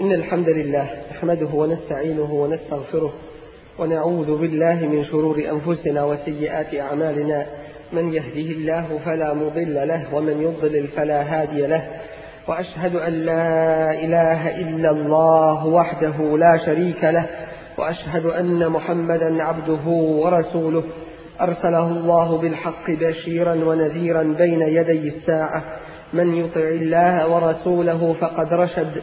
إن الحمد لله نحمده ونستعينه ونستغفره ونعوذ بالله من شرور أنفسنا وسيئات أعمالنا. من يهده الله فلا مضل له ومن يضلل فلا هادي له. وأشهد أن لا إله إلا الله وحده لا شريك له. وأشهد أن محمدا عبده ورسوله. أرسله الله بالحق بشيرا ونذيرا بين يدي الساعة. من يطع الله ورسوله فقد رشد.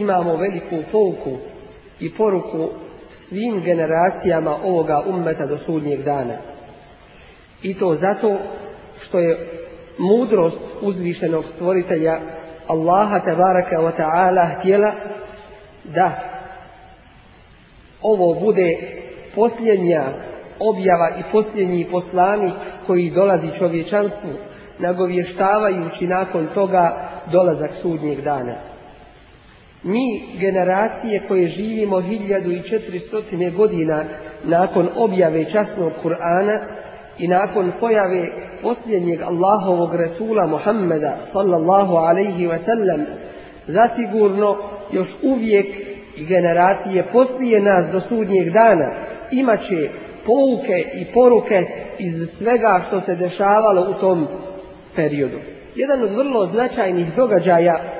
imamo veliku pouku i poruku svim generacijama ovoga ummeta do sudnjeg dana. I to zato što je mudrost uzvišenog stvoritelja Allaha tabaraka wa ta'ala htjela da ovo bude posljednja objava i posljednji poslanik koji dolazi čovječanstvu, nagovještavajući nakon toga dolazak sudnjeg dana. Mi, generacije koje živimo 1400 godina nakon objave časnog Kur'ana i nakon pojave posljednjeg Allahovog Resula Muhammeda sallallahu alaihi wa sallam, zasigurno još uvijek generacije poslije nas do sudnjeg dana imat će pouke i poruke iz svega što se dešavalo u tom periodu. Jedan od vrlo značajnih događaja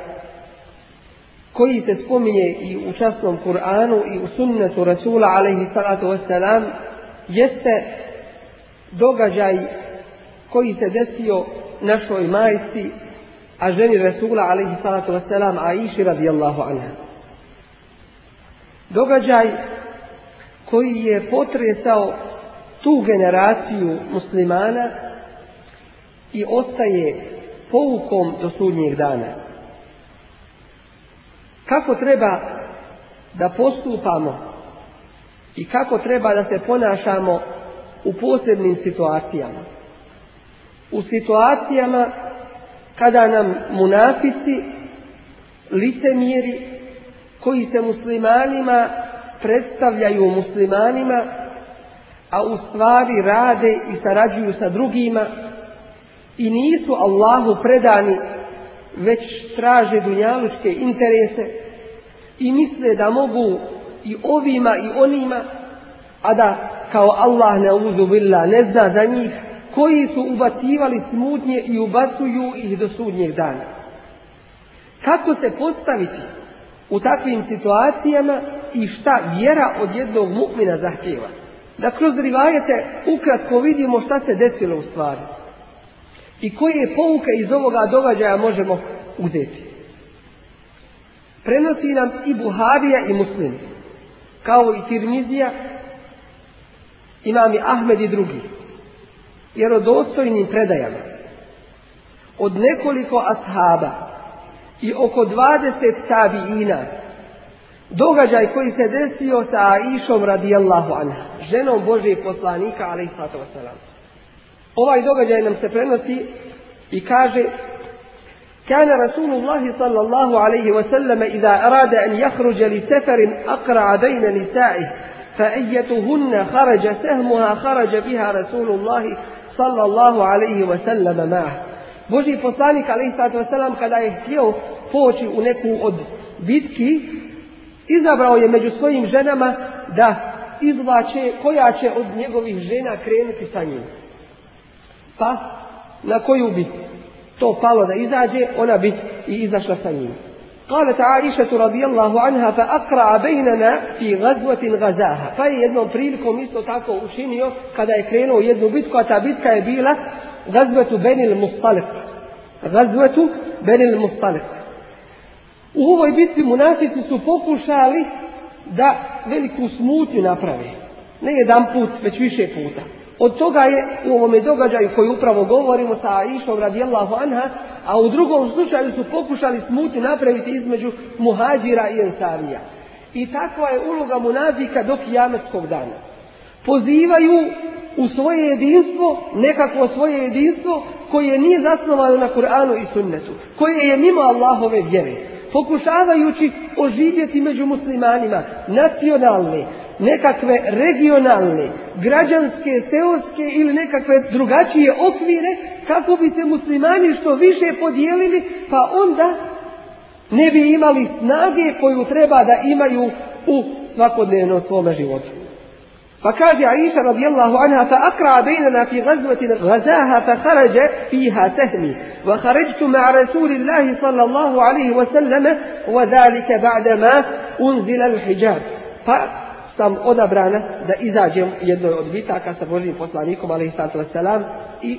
koji se spominje i u časnom Kur'anu i u sunnetu Rasula alaihi salatu wassalam jeste događaj koji se desio našoj majci, a ženi Rasula alaihi salatu wassalam, Aiši radijallahu anha. Događaj koji je potresao tu generaciju muslimana i ostaje poukom do sudnjeg dana. Kako treba da postupamo i kako treba da se ponašamo u posebnim situacijama. U situacijama kada nam munafici, licemjeri, koji se muslimanima predstavljaju muslimanima, a u stvari rade i sarađuju sa drugima i nisu Allahu predani, već traže dunjalučke interese i misle da mogu i ovima i onima, a da kao Allah ne billah ne zna za njih koji su ubacivali smutnje i ubacuju ih do sudnjeg dana. Kako se postaviti u takvim situacijama i šta vjera od jednog mu'mina zahtjeva? Da kroz rivajete ukratko vidimo šta se desilo u stvari. I koje pouke iz ovoga događaja možemo uzeti. Prenosi nam i Buharija i Muslim, kao i Tirmizija, imam i Ahmed i drugi, vjerodostojnim predajama, od nekoliko ashaba i oko 20 tabiina, događaj koji se desio sa Aishom radijallahu anha, ženom Božijeg poslanika, ali i. Ovaj događaj nam se prenosi i kaže كان رسول الله صلى الله عليه وسلم إذا أراد أن يخرج لسفر أقرع بين نسائه فأيتهن خرج سهمها خرج بها رسول الله صلى الله عليه وسلم معه Boži poslanik alaihi wasallam kada je htio poći u neku od bitki, izabrao je među svojim ženama da izvlače koja će od njegovih žena krenuti sa njim. Pa na koju bi to palo da izađe, ona bi i izašla sa njim. قالت عائشة رضي الله عنها فأقرأ بيننا في غزوة غزاها pa je jednom prilikom isto tako učinio kada je krenuo jednu bitku, a ta bitka je bila غزوة Benil Mustalik. غزوة Benil Mustalik. U ovoj bitci munafici su pokušali da veliku smutnju naprave. Ne jedan put, već više puta. Od toga je u ovome događaju koji upravo govorimo sa Aishom radijallahu anha, a u drugom slučaju su pokušali smutnju napraviti između muhađira i ensarija. I takva je uloga munafika do kijametskog dana. Pozivaju u svoje jedinstvo, nekakvo svoje jedinstvo koje nije zasnovano na Kur'anu i sunnetu, koje je mimo Allahove vjere, pokušavajući oživjeti među muslimanima nacionalne, nekakve regionalne, građanske, seoske ili nekakve drugačije okvire kako bi se muslimani što više podijelili pa onda ne bi imali snage koju treba da imaju u svakodnevnom svome životu. Pa kaže Aisha radijallahu anha fa akra bejnana fi gazvatin gazaha fa kharaja fiha sahmi wa kharajtu ma rasulillahi sallallahu alaihi wa sallama wa dhalika ba'da ma unzila al-hijab. Pa sam odabrana da izađem jednoj od bitaka sa Božim poslanikom alaihi sallam i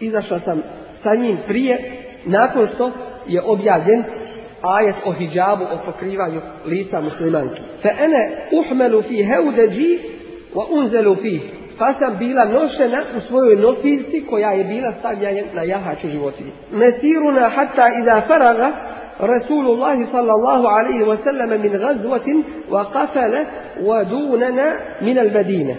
izašla sam sa njim prije nakon što je objavljen ajet o hijabu, o pokrivanju lica muslimanki. Fa ene uhmelu fi heudeđi wa unzelu fi. Pa sam bila nošena u svojoj nosiljci koja je bila stavljena na jahaču životinju. Mesiruna hatta iza faraga رسول الله صلى الله عليه وسلم من غزوة وقفل ودوننا من المدينة.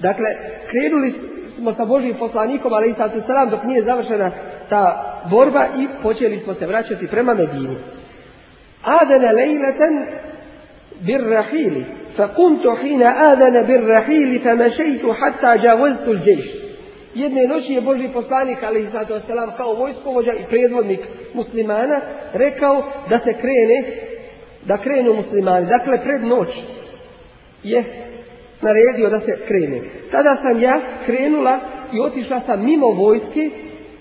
Dakle, krenuli smo sa Božim عليه الصلاة والسلام sa selam, تا بوربا اي بوشي borba i počeli smo مدينة آذن ليلة بالرحيل فقمت حين آذن بالرحيل فمشيت حتى جاوزت الجيش Jedne noći je Boži poslanik, ali i wasalam, kao vojskovođa i predvodnik muslimana, rekao da se krene, da krenu muslimani. Dakle, pred noć je naredio da se krene. Tada sam ja krenula i otišla sam mimo vojske,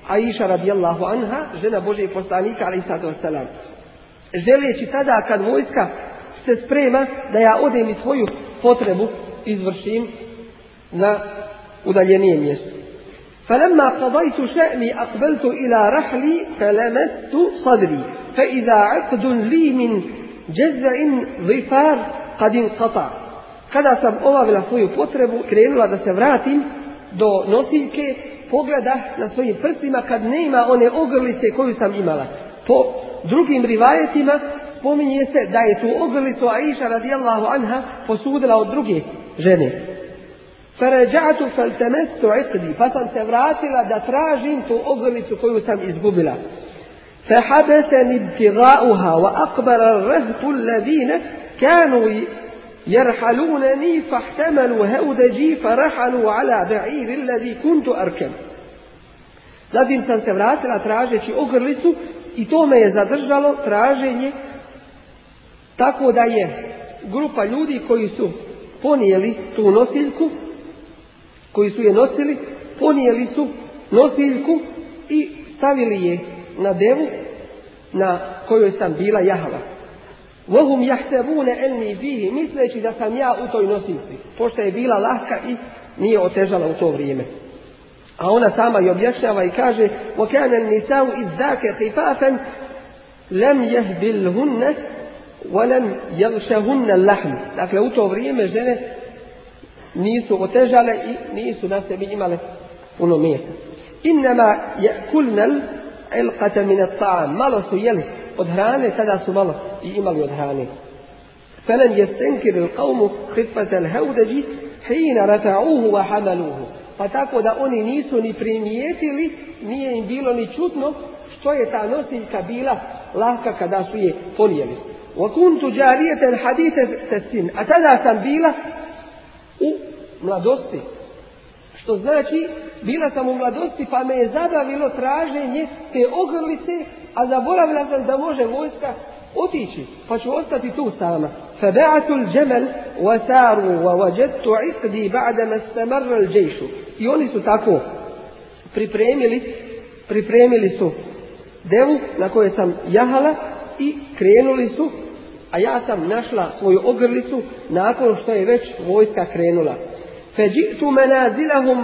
a iša radijallahu anha, žena Božeg poslanika, ali i wasalam. Želeći tada kad vojska se sprema da ja odem i svoju potrebu izvršim na udaljenije mjesto. فلما قضيت شأني أقبلت إلى رحلي فلمست صدري فإذا عقد لي من جزع ظفار قد انقطع kada sam obavila svoju potrebu, krenula da se vratim do nosiljke, pogleda na svojim prstima kad nema one ogrlice koju sam imala. Po drugim rivajetima spominje se da je tu ogrlicu Aisha radijallahu anha posudila od druge žene. فرجعت فالتمست عقدي فصلت راتلا دتراجم تو اغلت قيوسم إزبوبلا. فحبسني ابتغاؤها وأقبل الرهط الذين كانوا يرحلونني فاحتملوا هودجي فرحلوا على بعير الذي كنت أركب. Zatim sam se vratila tražeći ogrlicu i to me je zadržalo traženje tako da je ponijeli tu nosiljku koji su je nosili, ponijeli su nosiljku i stavili je na devu na kojoj sam bila jahala. Vohum jahsebune enni fihi, misleći da sam ja u toj nosiljci, pošto je bila lahka i nije otežala u to vrijeme. A ona sama je objašnjava i kaže وَكَانَ النِّسَاءُ إِذْ ذَاكَ خِفَافًا لَمْ يَهْدِلْهُنَّ وَلَمْ يَغْشَهُنَّ اللَّحْمِ Dakle, u to vrijeme žene nisu otežale i nisu na sebi imale puno mesa. Innama kulnel ilqata min ta'am. Malo su jeli od hrane, tada su malo i imali od hrane. فلم يستنكر القوم خفة الهودج حين رفعوه وحملوه pa tako da oni nisu ni primijetili, nije im bilo ni čutno što je ta nosiljka bila lahka kada su je ponijeli. وكنت جارية حديثة السن a tada sam bila u mladosti. Što znači, bila sam u mladosti pa me je zabavilo traženje te ogrlice, a zaboravila sam da može vojska otići, pa ću ostati tu sama. فبعثوا الجمل وساروا ووجدت عقدي بعدما استمر الجيش i oni su tako pripremili pripremili su devu na kojoj sam jahala i krenuli su a ja sam našla svoju ogrlicu nakon što je već vojska krenula. Feđitu menazilahum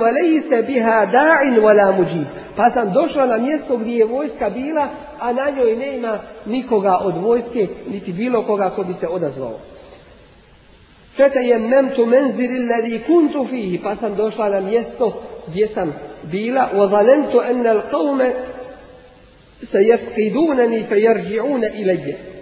se biha da'in wala muđib. Pa sam došla na mjesto gdje je vojska bila, a na njoj nema nikoga od vojske, niti bilo koga ko bi se odazvao. Fete je memtu menziri ladi kuntu fihi. Pa sam došla na mjesto gdje sam bila. Wa zalentu enel qawme se jefkidunani fe jerđi'une ilaje.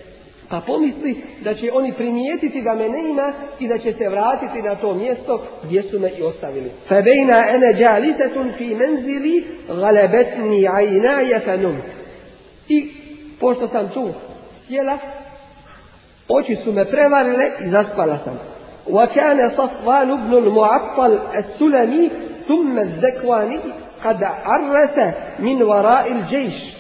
Pa pomisli da će oni primijetiti da me ne ima i da će se vratiti na to mjesto gdje su me i ostavili. Febejna ene džalisetun fi menzili galebetni ajnaje fenum. I pošto sam tu sjela, oči su me prevarile i zaspala sam. وكان صفوان بن المعطل السلمي ثم الذكواني قد عرس من وراء الجيش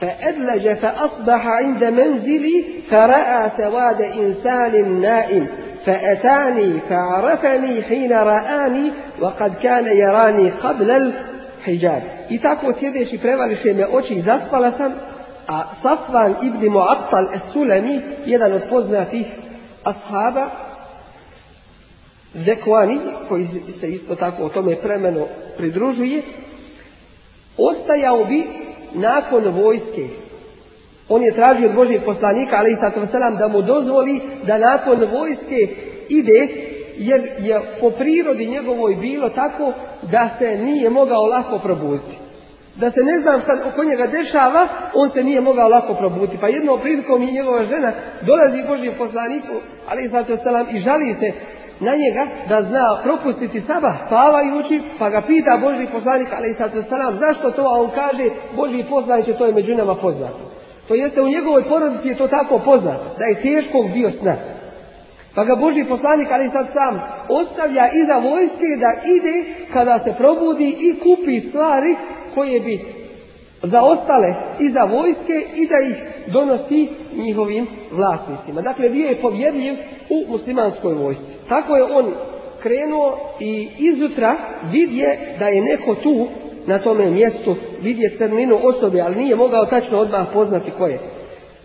فأدلج فأصبح عند منزلي فرأى سواد إنسان نائم فأتاني فعرفني حين رآني وقد كان يراني قبل الحجاب I tako sjedeći prevališe me oči i zaspala sam, a Safvan ibn Mu'attal es-Sulemi, jedan od poznatih ashaba, Zekvani, koji se isto tako o tome premeno pridružuje, ostajao bi nakon vojske. On je tražio od Božijeg poslanika, ali i da mu dozvoli da nakon vojske ide, jer je po prirodi njegovoj bilo tako da se nije mogao lako probuditi. Da se ne znam šta oko njega dešava, on se nije mogao lako probuditi. Pa jednom prilikom je njegova žena dolazi Božijem poslaniku, ali i i žali se na njega da zna propustiti sabah spavajući, pa ga pita Boži poslanik, ali i sad zašto to, a on kaže, Boži poslaniće, to je među nama poznato. To jeste u njegovoj porodici je to tako poznato, da je teškog bio sna. Pa ga Boži poslanik, ali sad sam, ostavlja iza vojske da ide kada se probudi i kupi stvari koje bi zaostale iza vojske i da ih donosi njihovim vlasnicima. Dakle, bio je povjedljiv u muslimanskoj vojsci. Tako je on krenuo i izutra vidje da je neko tu na tome mjestu, vidje crninu osobe, ali nije mogao tačno odmah poznati ko je.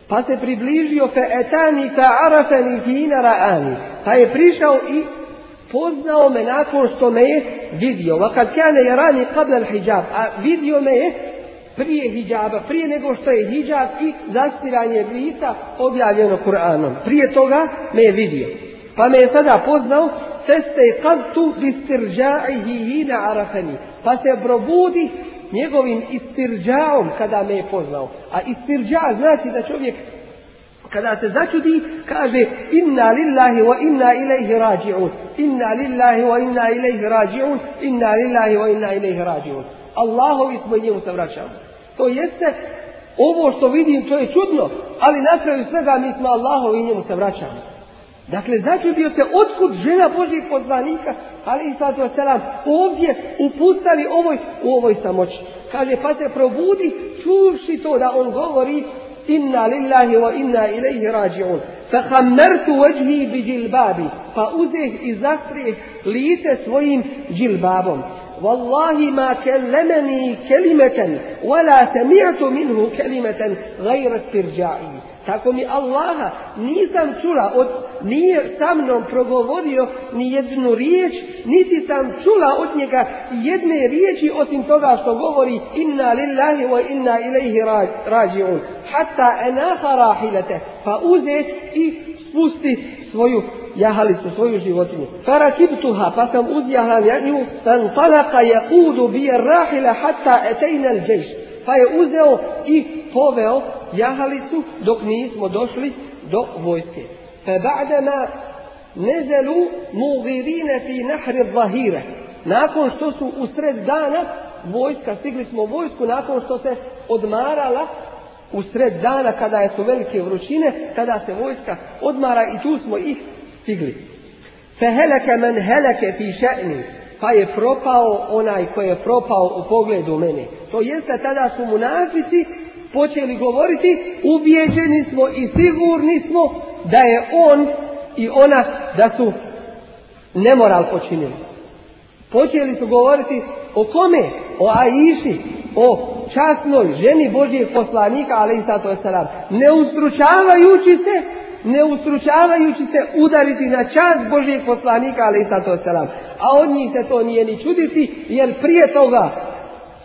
Pa se približio fe etani fe arafeni ra'ani. Pa je prišao i poznao me nakon što me je vidio. Va kad kane je rani qabla hijab, a vidio me je prije hijaba, prije nego što je hijab i zastiranje lica objavljeno Kur'anom. Prije toga me je vidio. Pa me je sada poznao, feste qadtu bistirđa'ihi hina arafani. Pa se probudi njegovim istirđaom kada me je poznao. A istirđa znači da čovjek kada se začudi kaže inna lillahi wa inna ilaihi rađi'un. Inna lillahi wa inna ilaihi rađi'un. Inna lillahi wa inna ilaihi rađi'un. Allahovi smo i njemu se vraćamo. To jeste, ovo što vidim, to je čudno, ali na kraju svega mi smo Allahovi i njemu se vraćamo. Dakle, začudio se otkud žena Božih poslanika, ali i sad ovdje u pustavi ovoj, u ovoj samoći. Kaže, pa se probudi, čuvši to da on govori, inna lillahi wa inna ilaihi rađi'un. Fahammertu vajhi bi džilbabi, pa uzeh i zastrijeh lice svojim džilbabom. والله ما كلمني كلمة ولا سمعت منه كلمة غير استرجاعي Tako mi Allaha nisam čula, od, nije sa mnom progovorio ni jednu riječ, niti sam čula od njega jedne riječi osim toga što govori inna lillahi wa inna ilaihi rađi'un. Hatta enaha rahilete, pa uze i spusti svoju jahalicu, svoju životinju. Farakibtuha, pa sam uzjahla nju, fan talaka jakudu bije rahila hatta etejna džeš. Pa je uzeo i poveo jahalicu dok nismo došli do vojske. Fa ba'dama nezelu mugirine fi nahri zahire. Nakon što su usred dana vojska, stigli smo vojsku nakon što se odmarala u sred dana kada su velike vrućine, kada se vojska odmara i tu smo ih stigli. Feheleke men heleke fi pa je propao onaj koji je propao u pogledu mene. To jeste tada su munafici počeli govoriti, ubijeđeni smo i sigurni smo da je on i ona da su nemoral počinili. Počeli su govoriti o kome? O Aiši, o časnoj ženi Božijeg poslanika, ali i sato ne ustručavajući se, ne ustručavajući se udariti na čast Božijeg poslanika, ali i sato A od njih se to nije ni čuditi, jer prije toga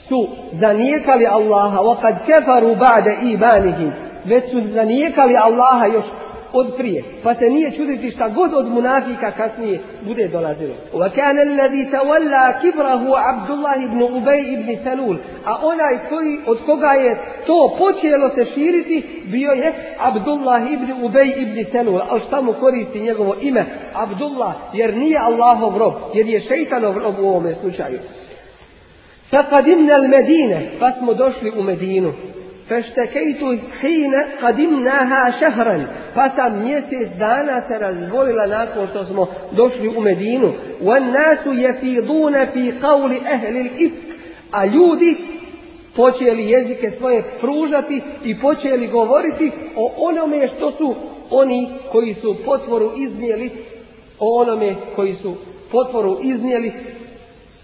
su zanijekali Allaha, وَقَدْ كَفَرُوا بَعْدَ إِيمَانِهِمْ Već su zanijekali Allaha još od prije. Pa se nije čuditi šta god od munafika kasnije bude dolazilo. وَكَانَ الَّذِي تَوَلَّا كِبْرَهُ عَبْدُ اللَّهِ ibn Ubej ibn Salul. A onaj koji, od koga je to počelo se širiti, bio je Abdullah ibn Ubej ibn Selul. Ali šta mu koristi njegovo ime? Abdullah, jer nije Allahov rob, jer je šeitanov rob u ovome slučaju. فقدمنا المدينة pa smo došli u Medinu Feštekejtu hine kadimnaha šehran. Pa sam mjesec dana se razbolila nakon što smo došli u Medinu. Nasu jefidune fi qavli ehli ifk. A ljudi počeli jezike svoje pružati i počeli govoriti o onome što su oni koji su potvoru iznijeli, o onome koji su potvoru iznijeli,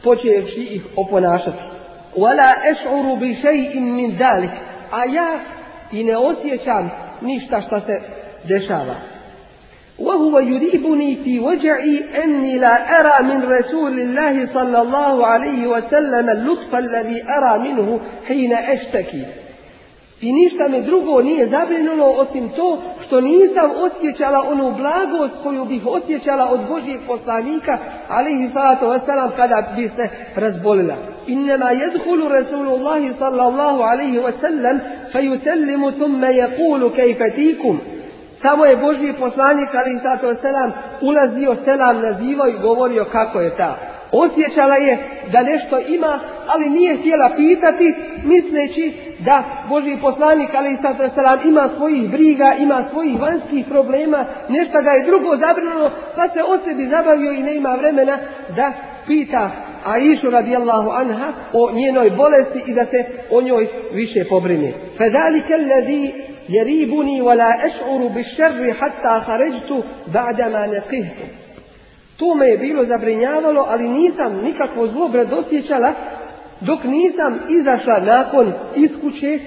počevši ih oponašati. Eš'uru bi še'in min dalik a ja i ne osjećam ništa što se dešava. وهو يريبني في وجعي أني لا أرى من رسول الله صلى الله عليه وسلم اللطف الذي أرى منه حين أشتكي I ništa me drugo nije zabrinulo osim to što nisam osjećala onu blagost koju bih osjećala od Božijeg poslanika, ali i salatu wasalam kada bi se razbolila. Innama jedhulu Rasulullahi sallallahu alaihi wasallam fajusellimu thumme jekulu kejfetikum. Samo je Božji poslanik, ali i salatu wasalam, ulazio selam nazivao i govorio kako je ta. Osjećala je da nešto ima, ali nije htjela pitati, misleći da Boži poslanik, ali i sad ima svojih briga, ima svojih vanjskih problema, nešto ga je drugo zabrinulo, pa se o sebi zabavio i ne ima vremena da pita Aishu radijallahu anha o njenoj bolesti i da se o njoj više pobrine. Fedalike alladhi jeribuni wa la eš'uru bi šerri hatta haređtu ba'dama neqihtu. To me je bilo zabrinjavalo, ali nisam nikakvo zlo osjećala dok nisam izašla nakon iskuće,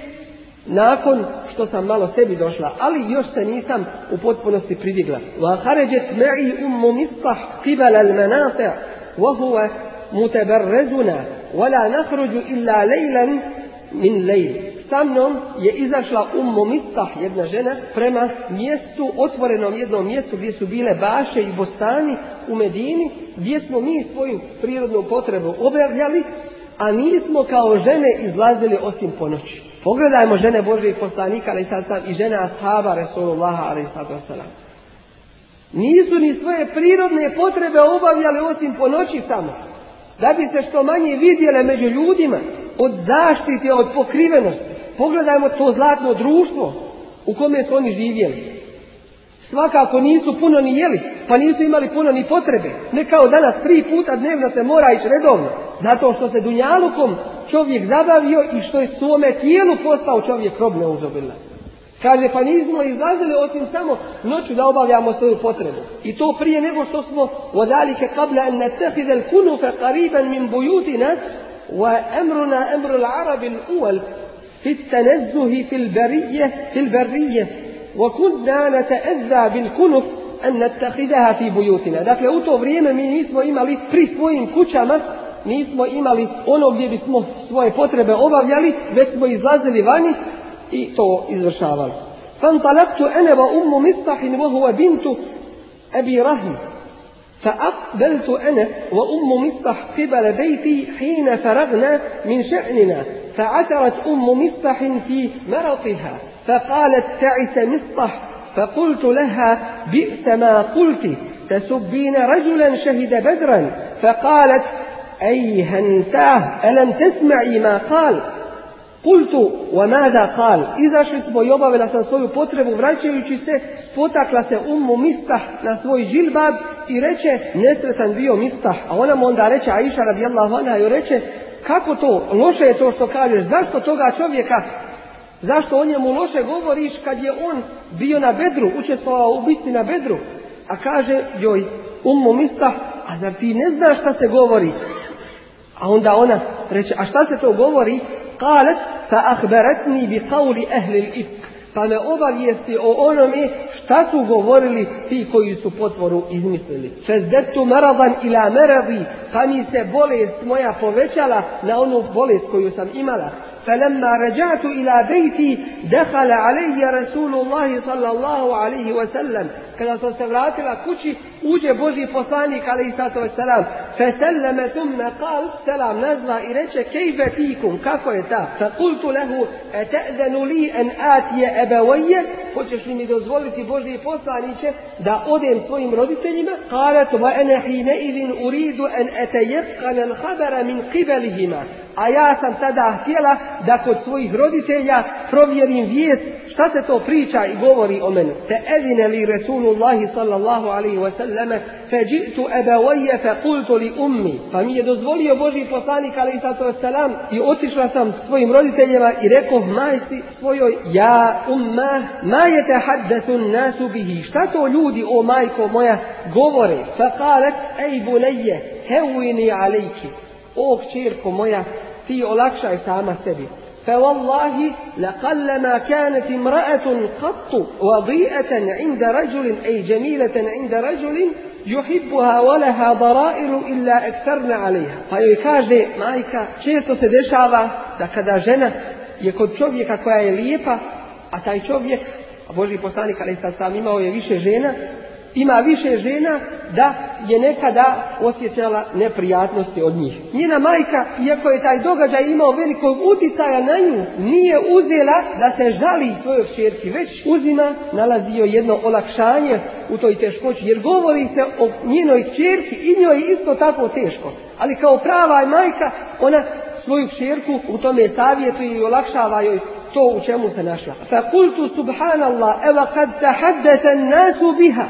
nakon što sam malo sebi došla, ali još se nisam u potpunosti pridigla. Ummu mistah qibala al-manasi' wa huwa mutabarrazuna wa la nakhruju illa laylan min layl. Sa mnom je izašla ummu mistah, jedna žena, prema mjestu, otvorenom jednom mjestu gdje su bile baše i bostani u Medini, gdje smo mi svoju prirodnu potrebu obavljali a nismo kao žene izlazili osim po noći. Pogledajmo žene Božih poslanika, ali sad sam i žene ashaba Resulullaha, ali sad. Nisu ni svoje prirodne potrebe obavljali osim po noći samo. Da bi se što manje vidjele među ljudima od zaštite, od pokrivenosti. Pogledajmo to zlatno društvo u kome su oni živjeli. Svakako nisu puno ni jeli, pa nisu imali puno ni potrebe. Ne kao danas tri puta dnevno se mora ići redovno. Zato što se dunjalukom čovjek zabavio i što je svome tijelu postao čovjek rob neuzobila. Kaže, pa nismo izlazili osim samo noću da obavljamo svoju potrebu. I to prije nego što smo odalike kabla en netehid el kunufe qariban min bujutina wa emruna emru l'arabi l'uval fil berije fil berije wa kunna nata'ezza bil kunuf en netehidaha fi bujutina. Dakle, u to vrijeme mi nismo imali pri svojim kućama nismo imali ono gdje bismo svoje potrebe obavljali, već smo izlazili vani i to izvršavali. فانطلقت أنا وأم مصطح وهو بنت أبي رهن فأقبلت أنا وأم مصطح قبل بيتي حين فرغنا من شأننا فعثرت أم مصطح في مرطها فقالت تعس مصطح. فقلت لها بئس ما قلت. تسبين رجلا شهد بدرا فقالت أي هنتاه ألم تسمعي ما قال؟ Kultu, onada kal, izašli smo i obavila sam svoju potrebu, vraćajući se, spotakla se umu mistah na svoj žilbab i reče, nesretan bio mistah. A ona mu onda reče, Aisha radijallahu anha joj reče, kako to, loše je to što kažeš, zašto toga čovjeka, zašto o njemu loše govoriš kad je on bio na bedru, učestvovao u bitci na bedru. A kaže joj, umu mistah, a zar ti ne znaš šta se govori? A onda ona reče, a šta se to govori? قالت فأخبرتني بقول أهل الإفك. فأنا أبغيستي أو أنمي شتاسو غورلي في كوي سبوتورو إزمسلي فازددت مرضا إلى مرضي فمي سبوليس مويا فوغيشالا لأنو بوليس كوي سمئمالا فلما رجعت إلى بيتي دخل علي رسول الله صلى الله عليه وسلم كان صلى الله uđe Boži poslanik, ali i sato selam. Feselleme thumma kal, selam nazva i reče, kejfe fikum, kako je ta? Fa kultu lehu, e te'zenu li en atije ebevojje, hoćeš li mi dozvoliti Boži poslaniće da odem svojim roditeljima? Kalet, va ene hine idin uridu en etejefkan el habara min qibelihima. A ja sam tada htjela da kod svojih roditelja provjerim vijest šta se to priča i govori o meni. Te edine li Resulullahi sallallahu alaihi wa džitu ebevojje fe kultu li ummi. Pa mi je dozvolio Boži poslanik sallatu wasalam i otišla sam svojim roditeljima i rekao majci svojoj ja umma ma haddatun nasu bihi. Šta to ljudi o majko moja govore? Fa kalet ej bunejje hevini alejki. O. فوالله لقل ما كانت امرأة قط وضيئة عند رجل أي جميلة عند رجل يحبها ولها ضرائر إلا أكثرنا عليها. فهي يكاجه مايكا شيرتو سدشابا دكذا جنة يكون شوفيكا كوايا ليبا أتاي شوفيك Boži poslanik, ali sad sam imao je više žena, ima više žena da je nekada osjećala neprijatnosti od njih. Njena majka, iako je taj događaj imao velikog uticaja na nju, nije uzela da se žali svojoj čerki, već uzima, nalazi joj jedno olakšanje u toj teškoći, jer govori se o njenoj čerki i njoj isto tako teško. Ali kao prava majka, ona svoju čerku u tome savjetuje i olakšava joj to u čemu se našla. Fa kultu subhanallah, eva kad tahaddata nasu biha,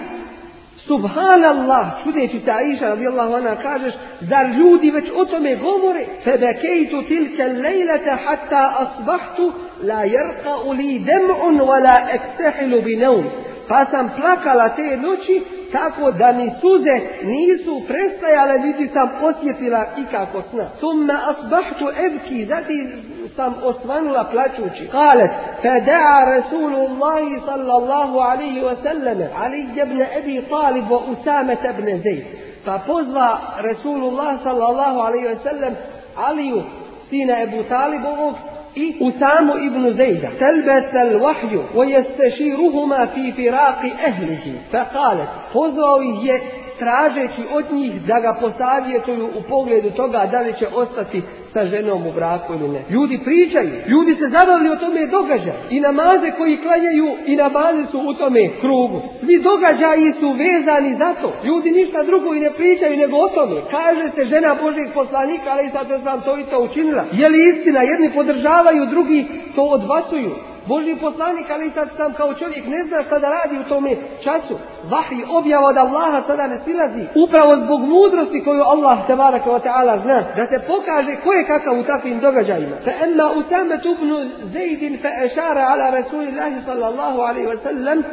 Subhanallah, čudeći se Aisha radijallahu anha kažeš, zar ljudi već o tome govore? Febekejtu tilke lejlete hatta asbahtu la jerqa'u li dem'un wa la ektehilu bi neum. Pa sam plakala te noći tako da mi suze nisu prestajale, niti sam osjetila ikako sna. Tumma asbahtu ebki, zatim sam osvanula plaćući. Kalet, feda'a Rasulullahi sallallahu alaihi wa sallam, Ali ibn Abi Talib wa Usame ibn Zayd. Pa pozva Rasulullah sallallahu alaihi wa sallam Aliju, sina Ebu Talibovog, i Usamu ibn Zejda. Telbet al wahju, wa jesteširuhuma fi firaqi ehlihi. Fa kalet, pozvao ih je tražeći od njih da ga posavjetuju u pogledu toga da li će ostati sa ženom u braku ili ne. Ljudi pričaju, ljudi se zabavljaju o tome događa. I namaze koji klanjaju i namaze su u tome krugu. Svi događaji su vezani za to. Ljudi ništa drugo i ne pričaju nego o tome. Kaže se žena Božih poslanika, ali sad sam to i to učinila. Je li istina? Jedni podržavaju, drugi to odbacuju. Boži poslanik, ali sad sam kao čovjek ne zna šta da radi u tome času. Vahij objava od Allaha sada ne silazi. Upravo zbog mudrosti koju Allah tabaraka wa ta'ala zna. Da se pokaže ko je kakav u takvim događajima. Fa emma Usama ibn Zaid fa ešara ala Rasulillahi sallallahu alaihi wa sallam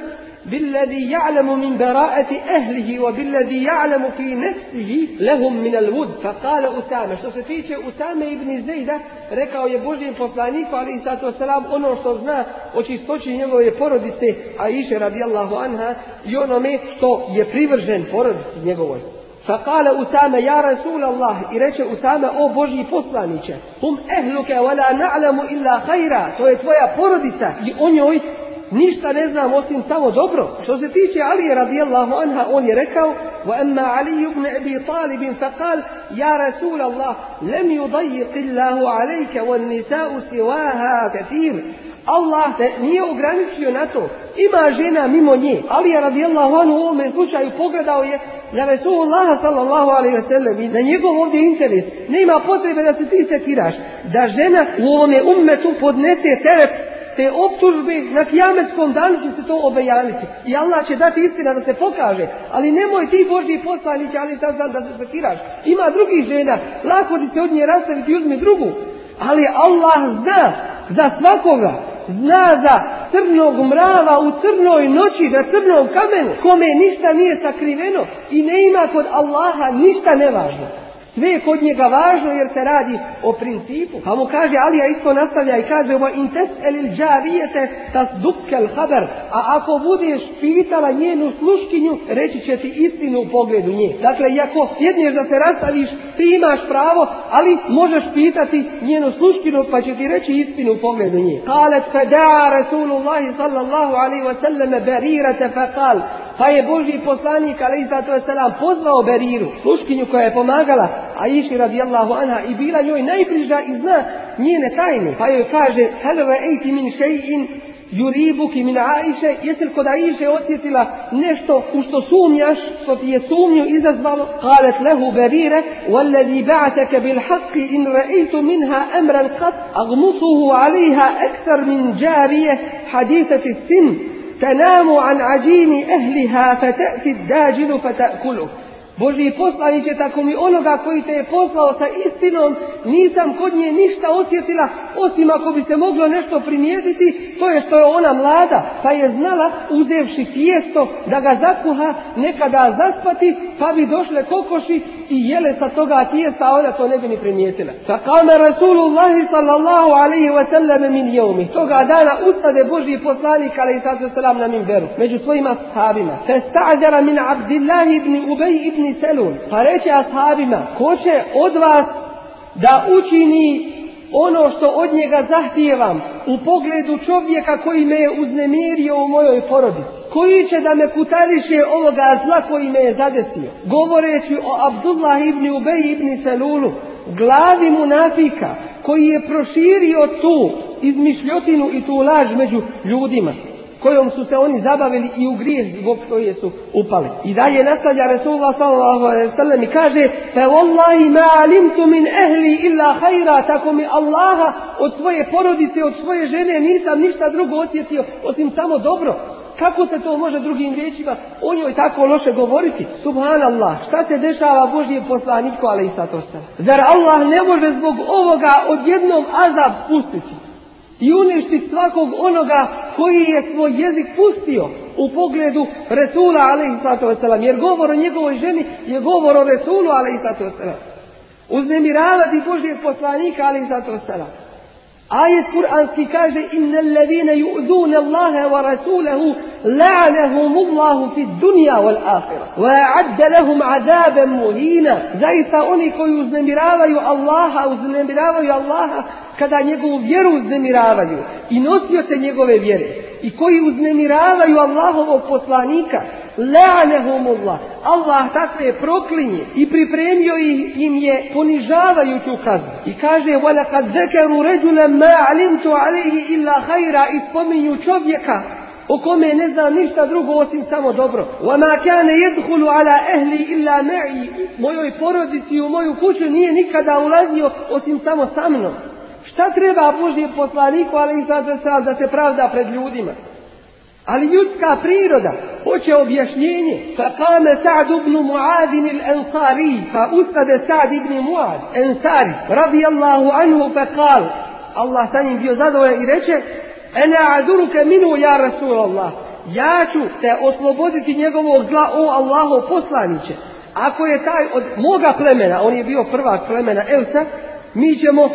بالذي يعلم من براءة أهله وبالذي يعلم في نفسه لهم من الود فقال أسامة što se tiče Usame ibn Zejda rekao je Božijem poslaniku ali sato selam ono što zna o čistoći njegove porodice a iše radijallahu anha i onome što je privržen porodici njegovoj فقال أسامة يا رسول الله إريش أسامة أو بوجي poslaniće هم أهلك ولا نعلم إلا خيرا to je tvoja porodica i o njoj ništa ne znam osim samo dobro. Što se tiče Ali radijallahu anha, on je rekao, وَأَمَّا عَلِيُّ بْنِ أَبِي طَالِبٍ فَقَالْ يَا رَسُولَ اللَّهِ لَمْ يُضَيِّقِ اللَّهُ عَلَيْكَ وَالنِّسَاءُ سِوَاهَا كَثِيرٌ Allah te nije ograničio na to. Ima žena mimo nje. Ali je radijallahu anhu u ovome slučaju pogledao je na Resulullah sallallahu alaihi wa sallam i na njegov ovdje interes. Nema potrebe da se ti sekiraš. Da žena u ovome ummetu podnese teret te optužbe na kijametskom danu će se to obejaniti. I Allah će dati istina da se pokaže. Ali nemoj ti Božji poslanić, ali sad da se sekiraš. Ima drugih žena, lako ti se od nje rastaviti, uzmi drugu. Ali Allah zna za svakoga. Zna za crnog mrava u crnoj noći, na crnom kamenu, kome ništa nije sakriveno i ne ima kod Allaha ništa nevažno. Sve je kod njega važno jer se radi o principu. Pa mu kaže, Alija isto nastavlja i kaže, intes elil džarijete tas dukkel haber. A ako budeš pitala njenu sluškinju, reći će ti istinu u pogledu nje. Dakle, iako sjedneš da se rastaviš, ti imaš pravo, ali možeš pitati njenu sluškinu, pa će ti reći istinu u pogledu nje. Kalet feda Rasulullahi sallallahu alaihi wa sallam berirate fa kal, Pa je Boži poslanik, ali to je selam, pozvao Beriru, sluškinju koja je pomagala, a iši radijallahu anha i bila njoj najbliža i zna njene tajne. Pa joj kaže, hel ra'ejti min še'in Juribuki min Aiše, jesi li kod Aiše osjetila nešto u što sumnjaš, što ti je sumnju izazvalo? Kalet lehu berire, والذي بعثك بالحق إن رأيت منها أمرا قد أغمصه عليها أكثر من جارية حديثة السن تنام عن عجين أهلها فتأتي الداجل فتأكله. Boži poslaniće, tako mi onoga koji te je poslao sa istinom, nisam kod nje ništa osjetila, osim ako bi se moglo nešto primijetiti, to je što je ona mlada, pa je znala, uzevši tijesto, da ga zakuha, nekada zaspati, pa bi došle kokoši i jele sa toga tijesta, a ona to ne bi ni primijetila. Fa kame Rasulullahi sallallahu alaihi wa sallam min jeumi. Toga dana ustade Boži poslanik, ali i sallam na minberu, među svojima sahabima. Fe sta'đara min Abdillahi ibn Ubej ibn Selun. Pa reče ashabima, ko će od vas da učini ono što od njega zahtijevam u pogledu čovjeka koji me je uznemirio u mojoj porodici. Koji će da me kutariše ovoga zla koji me je zadesio. Govoreći o Abdullah ibn Ubej ibn Selulu, glavi munafika koji je proširio tu izmišljotinu i tu laž među ljudima kojom su se oni zabavili i u grijeh zbog koje su upali. I dalje nastavlja Resulullah sallallahu alaihi sallam i kaže Fe wallahi ma alimtu min ehli illa hajra tako mi Allaha od svoje porodice, od svoje žene nisam ništa drugo osjetio osim samo dobro. Kako se to može drugim riječima o njoj tako loše govoriti? Subhanallah, šta se dešava Božje poslaniku, ali i sato Zar Allah ne može zbog ovoga odjednom azab spustiti? I uništiti svakog onoga koji je svoj jezik pustio u pogledu Resula alaihi jer govor o njegovoj ženi je govor o Resulu alaihi uznemiravati Božijeg poslanika alaihi Ajet kuranski kaže innal ladina yu'zuna Allaha wa rasulahu la'anahum Allahu fi dunya wal akhirah wa a'adda lahum 'adaban muhina. Zaista oni koji uznemiravaju Allaha, uznemiravaju Allaha kada njegovu vjeru uznemiravaju i nosioce njegove vjere i koji uznemiravaju Allahovog poslanika La'anehumullah. Allah takve proklinje i pripremio im je ponižavajuću kaznu. I kaže وَلَقَدْ ذَكَرُوا رَجُلًا مَا عَلِمْتُ عَلَيْهِ إِلَّا خَيْرًا I spominju čovjeka o kome ne znam ništa drugo osim samo dobro. وَمَا كَانَ يَدْخُلُ عَلَى أَهْلِ إِلَّا مَعِي Mojoj porodici u moju kuću nije nikada ulazio osim samo sa mnom. Šta treba Božje poslaniku, ali i da se pravda pred ljudima? Ali ljudska priroda hoće objašnjenje. Pa kame Sa'd ibn Mu'adin il-Ansari, pa ustade Sa'd ibn Mu'ad, Ansari, radijallahu anhu, pa kal, Allah sa njim bio zadovoljan i reče, ene aduruke minu ja Rasulallah, ja ću te osloboditi njegovog zla, o Allaho poslaniće. Ako je taj od moga plemena, on je bio prvak plemena Elsa, mi ćemo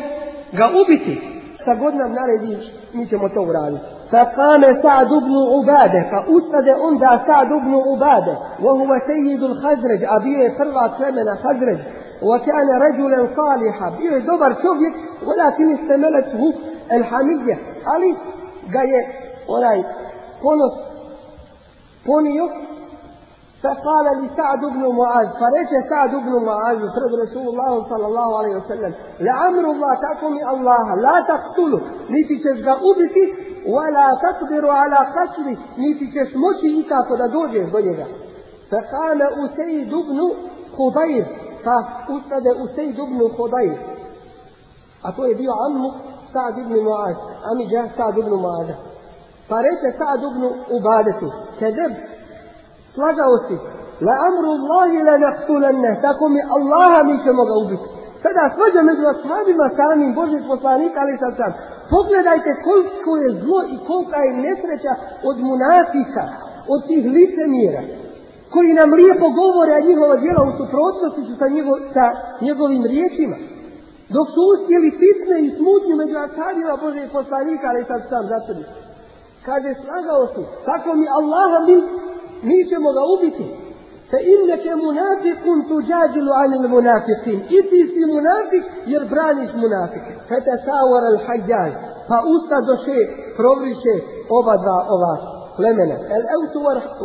ga ubiti. Sa god nam narediš, mi ćemo to uraditi. فقام سعد بن عبادة فأستد عند سعد بن عبادة وهو سيد الخزرج أبيه فرغى كلمنا خزرج وكان رجلا صالحا. بيه دبر شوفيك ولكن استملته الحمية. علي قال ولاي قنص بنيو فقال لسعد بن معاذ فرجع سعد بن معاذ فرد رسول الله صلى الله عليه وسلم لعمر الله تقوم الله لا تقتله نيتي تشغى أبتي ولا تقدر على قتله niti ćeš moći ikako da dođeš do njega. فقال أسيد بن خضير pa ustade Usejd ibn Hudajr. A to je bio ammu Sa'd ibn Mu'ad, amiđa Sa'd ibn Mu'ada. Pa reče Sa'd ibn Ubadetu, kedeb, slagao si, la amru Allahi la naktulenne, tako mi Allaha mi ćemo ga ubiti. Sada svađa među ashabima samim Božih poslanika, ali sad sam. Pogledajte koliko je zlo i kolika je nesreća od munafika, od tih licemjera, koji nam lijepo govore, a njihova djela u suprotnosti su sa, sa njegovim riječima. Dok su uspjeli fitne i smutnju među ashabima Božeg poslanika, ali sad sam zatvrdi. Kaže, slagao si, tako mi Allaha mi, mi ćemo ga ubiti. فإنك منافق تجادل عن المنافقين. إتي سي منافق يربرانيش منافق فتساور الحجاج. فأوسا دوشي بروريشي أوبا دا أوبا لمنة. الأوس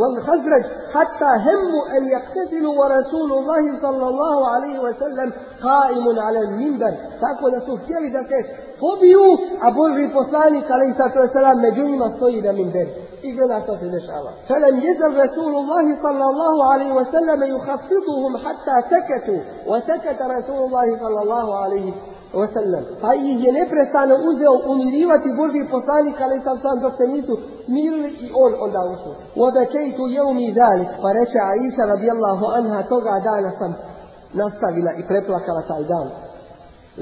والخزرج حتى هم أن يقتتلوا ورسول الله صلى الله عليه وسلم قائم على المنبر. تأكل سوفيالي دكت فوبيو أبوري فصاني عليه الصلاة والسلام نجوني ما من المنبر minberu. I gleda što se dešava. فلم يزل رسول الله صلى الله عليه وسلم يخفضهم حتى سكتوا وسكت رسول الله صلى الله عليه wasallam. Pa ih je neprestano uzeo umirivati Božji poslanik, ali sam sam dok se nisu smirili i on onda ušao. Wadakejtu jevmi dalik, pa reče Aisha radijallahu anha, toga dana sam nastavila i preplakala taj dan.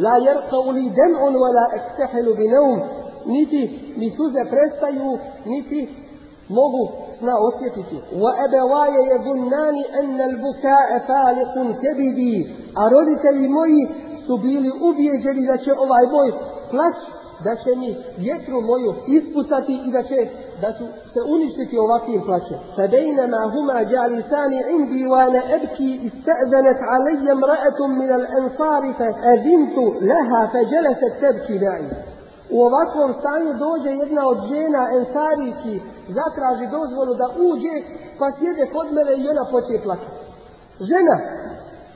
La jerqau li dem'un wa la ekstehilu bi neum, niti mi suze prestaju, niti mogu sna osjetiti. Wa ebevaje je gunnani enne l-bukae falikun kebidi, a roditelji moji su bili ubijeđeni da će ovaj moj plać, da će mi vjetru moju ispucati i da će da ću se uništiti ovakvim plaćem. Fabejnama huma jalisani indi wa ana ebki ista'zanat alayya imra'atun min al-ansari fa adintu laha fa jalasat tabki ma'i. U ovakvom stanju dođe jedna od žena ensariki, zatraži dozvolu da uđe, pa sjede kod mene i ona počne plakati. Žena,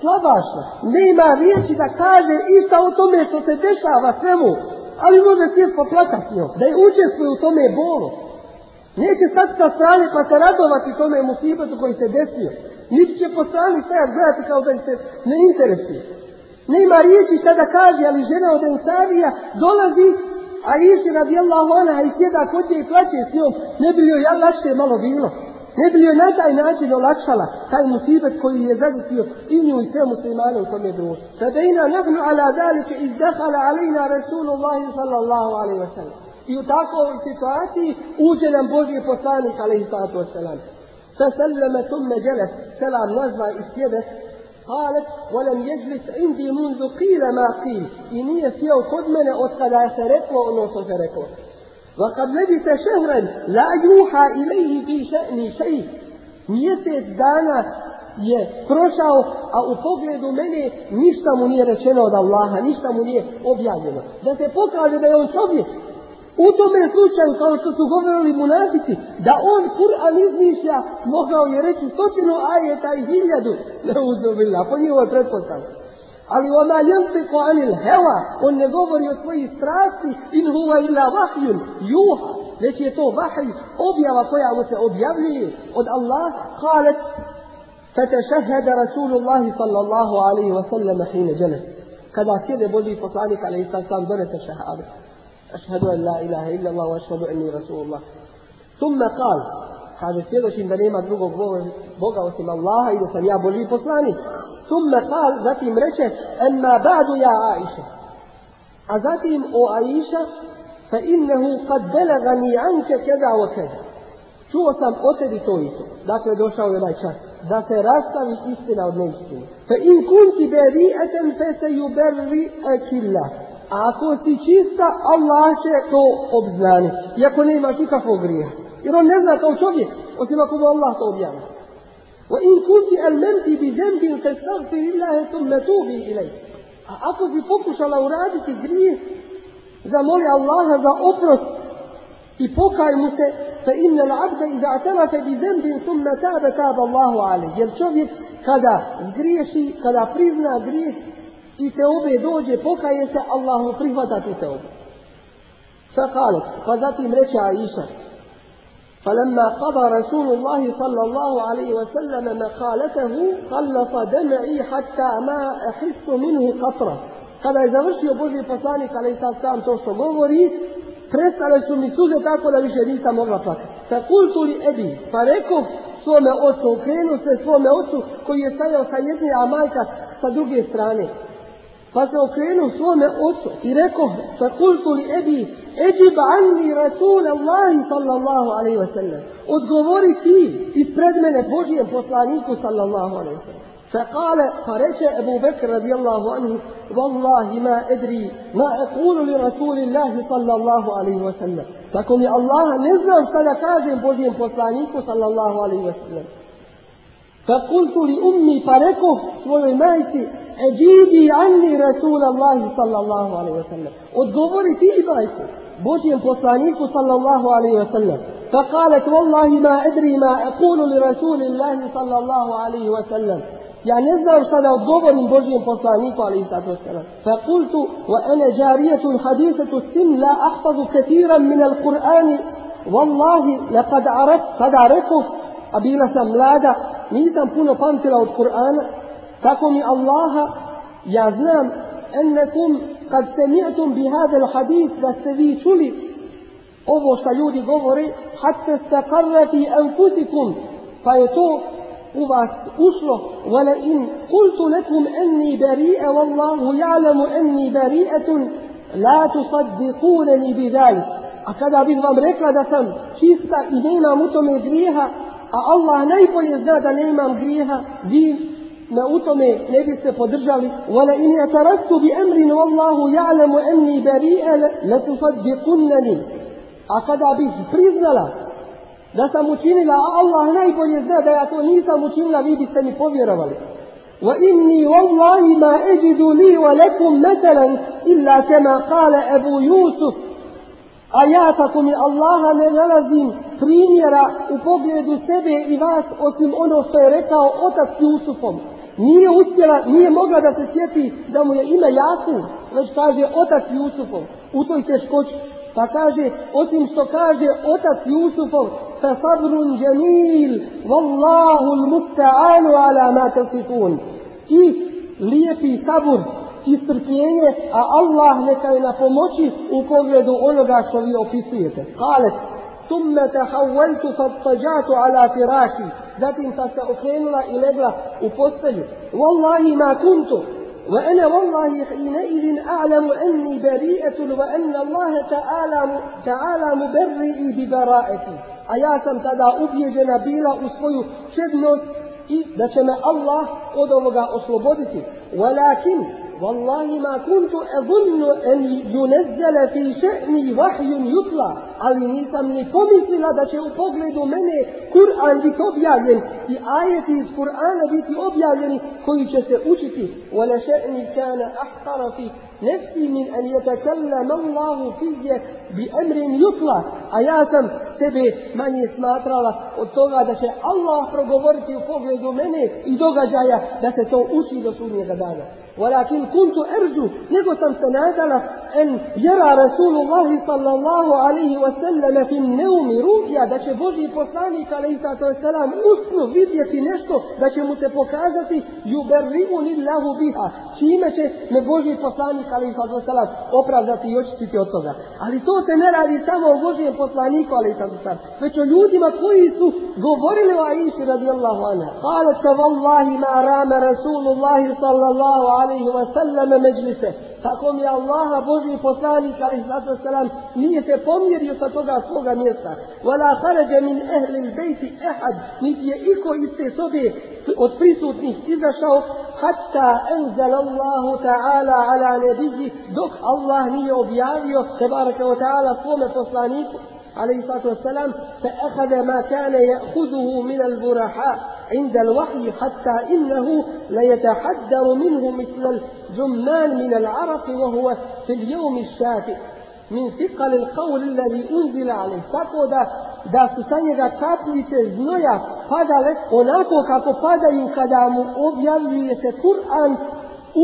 slabašna, nema riječi da kaže išta o tome što se dešava svemu, ali može sjeti poplaka s njom, da je učestvuje u tome bolu. Neće stati sa strane pa se radovati tome musibetu koji se desio. Niti će po strani stajati gledati kao da se ne interesuje. Nema riječi šta da kaže, ali žena od Ensarija dolazi, a iši radijallahu anha i sjeda kod nje i plaće s njom, ne bi li joj lakše malo bilo. Ne bi li joj na taj način olakšala taj musibet koji je zadisio i nju i sve muslimane u tome društvu. Fadejna nahnu ala dalike izdahala alina Rasulullahi sallallahu alaihi wa sallam. I u takvoj situaciji uđe nam Božji poslanik alaihi sallatu wa sallam. Fasallama tumme želes, selam nazva i sjede قالت ولم يجلس عندي منذ قيل ما قيل إني سيو قدمنا أتقدا سرقوا ونصو سرقوا وقد لبث شهرا لا يوحى إليه في شأن شيء mjesec dana je prošao, a u pogledu mene ništa mu nije rečeno od Allaha, ništa mu nije objavljeno. Da se pokaže da je on čovjek. U tome slučaju, kao što su govorili munafici, da on Kur'an izmišlja, mogao je reći stotinu ajeta i hiljadu, ne uzubila, po njihovoj pretpostavci. Ali ona yantiqu anil hewa, on ne govori o svojih strasti, in huwa illa vahjun, juha, već je to vahj, objava koja mu se objavljuje od Allaha, kalet, فتشهد رسول الله صلى الله عليه وسلم حين جلس كذا سيد بودي poslanik عليه الصلاة والسلام donete šahadu أشهد أن لا إله إلا الله وأشهد أني رسول الله ثم قال kaže svjedočim da nema drugog Boga osim Allaha i da sam ja Boži poslanik. Summa kal, zatim reče, emma ba'du ja Aisha. A zatim o Aisha, fa innehu kad belagani anke keda o keda. Čuo sam o tebi to i to. Dakle, došao je ovaj čas. Da se rastavi istina od neistine. Fa in kunti beri'eten fe se yuberri akillah. A ako si čista, Allah će to obznaniti. Iako nemaš nikakvog grija. Jer on ne zna kao čovjek, osim ako mu Allah to objavi. وإن كنت ألممت بذنب فاستغفر الله ثم توبي إليه. A ako si pokušala uraditi grijeh, zamoli Allaha za oprost i pokaj mu se فإن العبد إذا اعترف بذنب ثم تاب تاب الله عليه. Jer čovjek kada zgriješi, kada prizna grijeh i teobe dođe, pokaje se, Allah mu prihvata tu teobu. فقالت فذاتي reče Aisha فلما قضى رسول الله صلى الله عليه وسلم مقالته خلص دمعي حتى ما أحس منه قطرة kada je završio Boži poslanik, ali i sam to što govori, prestale su mi suze tako da više nisam mogla plakati. Fakultu li ebi, pa rekao svome ocu, okrenuo se svome ocu koji je stajao sa jedne, a majka sa druge strane. Pa se okrenuo svome ocu i rekao, fakultu li ebi, eđib anni rasul Allahi sallallahu alaihi wa sallam. Odgovori ti ispred mene Božijem poslaniku sallallahu alaihi wa sallam. فقال فرج أبو بكر رضي الله عنه والله ما أدري ما أقول الله صلى الله عليه وسلم تكون يا الله نزل kada kažem Božijem poslaniku صلى الله عليه وسلم فقلت لأمي فلكه سوري مايتي أجيبي عني رسول الله صلى الله عليه وسلم. أتغبري تيجي بايكو بوشي الفصانيك صلى الله عليه وسلم. فقالت والله ما أدري ما أقول لرسول الله صلى الله عليه وسلم. يعني يزدر صلى الضبر من برج فصانيك عليه الصلاة والسلام. فقلت وأنا جارية حديثة السن لا أحفظ كثيرا من القرآن. والله لقد عرفت قد عرفت أبينا لسم nisam puno pamtila od Kur'ana, tako mi Allaha, ja znam, ennekum kad sami'tum bi hada al-hadith, da ste vi čuli ovo što ljudi govore, hatta staqarra fi anfusikum, pa je to u vas ušlo wala in qultu lakum anni bari'a wallahu ya'lamu anni bari'atun la tusaddiqunani bidhalik a kada bih vam rekla da sam čista i nemam u tome grijeha a Allah najbolje zna da nemam grijeha vi me u tome ne biste podržali wala in yataraktu bi amrin wallahu ya'lamu anni bari'a la tusaddiqunani a kada bih priznala da sam učinila, a Allah najbolje zna da ja to nisam učinila, vi biste mi povjerovali. وإني والله ما أجد لي ولكم مثلا إلا كما قال أبو يوسف a ja tako mi Allaha ne nalazim primjera u pogledu sebe i vas osim ono što je rekao otac Jusufom. Nije uspjela, nije mogla da se sjeti da mu je ime Jakub, već kaže otac Jusufov u toj teškoći. Pa kaže, osim što kaže otac Jusufov, fa sabrun džemil, wallahu l-musta'anu ala ma tasifun. I lijepi sabur, i strpljenje, a Allah neka je na pomoći u pogledu onoga što vi opisujete. Kalet, ثم تحولت فاضطجعت على فراشي zatim sam se okrenula i legla u postelju. Wallahi ma kuntu وأنا والله حينئذ أعلم أني بريئة وأن الله تعالى تعالى مبرئي ببراءتي a ja sam tada ubjeđena bila u svoju čednost i da će me Allah od ovoga osloboditi. Walakin Wallahi ma kuntu azunnu en yunezele fi še'ni vahjun jutla, ali nisam ni pomislila da će u pogledu mene Kur'an biti objavljen i ajeti iz Kur'ana biti objavljeni koji će se učiti. Wala sha'ni kana ahqara fi nafsi min an yetakallam Allah fi bi amrin yutla. a ja sam sebe manje smatrala od toga da će Allah progovoriti u pogledu mene i događaja da se to uči do sudnjega dana. ولكن كنت أرجو nego sam se nadala en jera Rasulullahi sallallahu alaihi wasallam fi neumi ruhja da će Boži poslanik alaihi sallam usnu vidjeti nešto da će mu se pokazati yuberrimu lillahu biha čime će me Boži poslanik alaihi sallam opravdati i očistiti od toga. Ali to se ne radi samo o Božijem poslaniku alaihi sallam već o ljudima koji su govorili o Aiši radijallahu anha. Qalat wallahi ma rama Rasulullahi sallallahu alaihi wasallam međlise tako mi Allaha Boži poslanik alaihi sallam nije se pomjerio sa toga svoga mjesta. Wala kharaja min ahli al-bayti ahad, niti je iko iz te sobe od prisutnih izašao hatta anzala Allahu ta'ala ala nabiyyi dok Allah nije objavio tebaraka wa ta'ala svome poslaniku عليه الصلاة والسلام فأخذ ما كان يأخذه من البرحاء عند الوحي حتى إنه ليتحدر منه مثل الجمان من العرق وهو في اليوم الشافئ. من ثقل القول الذي أنزل عليه. Da da su sa njega kapljice znoja padale onako kako padaju kada mu objavljuje se Kur'an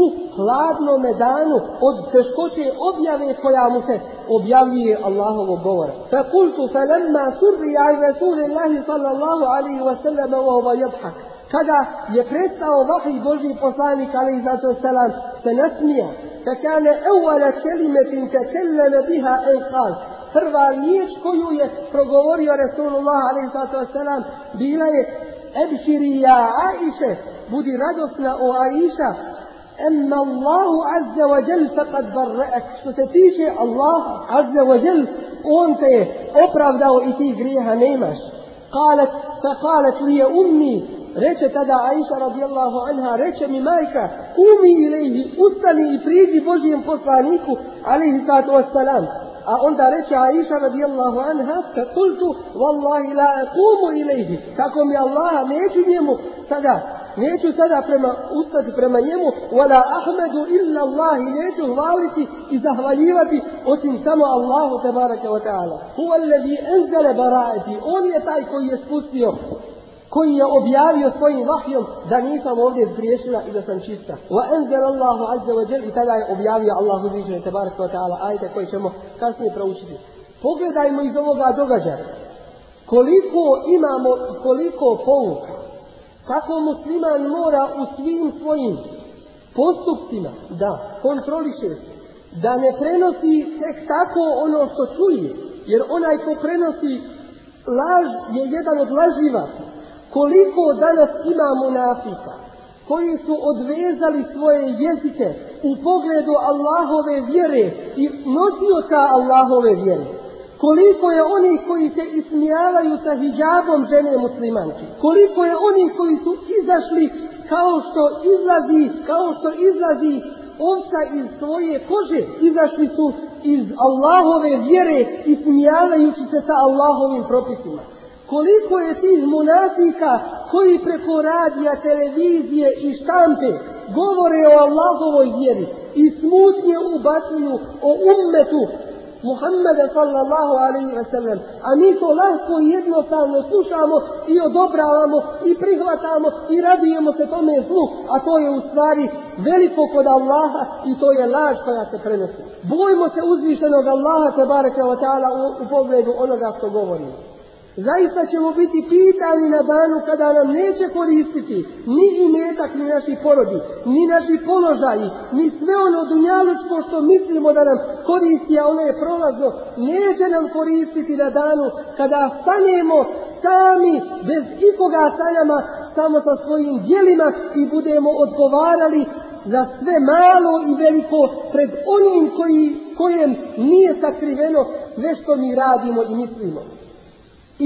u hladnom danu od teškoće objave koja mu se objavljuje Allahovo govora. Fa kultu falamma surri an Rasulillahi sallallahu alaihi wa sallam wa huwa yadhak. Kada je prestao vahij Božji poslanik alaihi sallam se nasmija. Kakane evvala kelimetin tekelleme biha en kal. Prva riječ koju je progovorio Resulullah alaihi bila je Ebširi ja Aiše, budi radosna o Aiša, أما الله عز وجل فقد برأك. ستتيشي الله عز وجل أنت أبرف داو إتي غريها نيمش قالت فقالت لي أمي ريش تدا عائشة رضي الله عنها ريش ممايكا قومي إليه أستني إفريجي بوجيهم فصانيكو عليه الصلاة والسلام. أنت onda reče رضي الله عنها فقلت والله لا أقوم إليه. Ilaihi. Tako mi Allaha neću njemu neću sada prema, ustati prema njemu, wala ahmedu illa Allah, neću hvaliti i zahvaljivati osim samo Allahu tabaraka wa ta'ala. Huwa alladhi enzele baraeti, on je taj koji je spustio koji je objavio svojim vahjom da nisam ovdje zgriješila i da sam čista. Wa anzal Allahu azza wa jalla i tada je objavio Allahu uzvišeni tebareke wa ta'ala ajte koji ćemo kasnije proučiti. Pogledajmo iz ovoga događaja koliko imamo koliko pouka. Kako musliman mora u svim svojim postupcima da kontroliše se, da ne prenosi tek tako ono što čuje, jer onaj ko prenosi laž je jedan od laživaca. Koliko danas imamo nafika koji su odvezali svoje jezike u pogledu Allahove vjere i nosioca Allahove vjere. Koliko je oni koji se ismijavaju sa hijabom žene muslimanke. Koliko je oni koji su izašli kao što izlazi, kao što izlazi ovca iz svoje kože. Izašli su iz Allahove vjere ismijavajući se sa Allahovim propisima. Koliko je tih munafika koji preko radija, televizije i štampe govore o Allahovoj vjeri i smutnje ubacuju o ummetu Muhammeda sallallahu alaihi ve sellem. A mi to lahko i jednostavno slušamo i odobravamo i prihvatamo i radujemo se tome zlu, a to je u stvari veliko kod Allaha i to je laž koja se prenosi. Bojimo se uzvišenog Allaha te bareke wa ta'ala u, u pogledu onoga što govorimo. Zaista ćemo biti pitani na danu kada nam neće koristiti ni imetak, ni naši porodi, ni naši položaji, ni sve ono dunjalučko što mislimo da nam koristi, a ono je prolazno, neće nam koristiti na danu kada stanemo sami, bez ikoga sa nama, samo sa svojim djelima i budemo odgovarali za sve malo i veliko pred onim koji, kojem nije sakriveno sve što mi radimo i mislimo.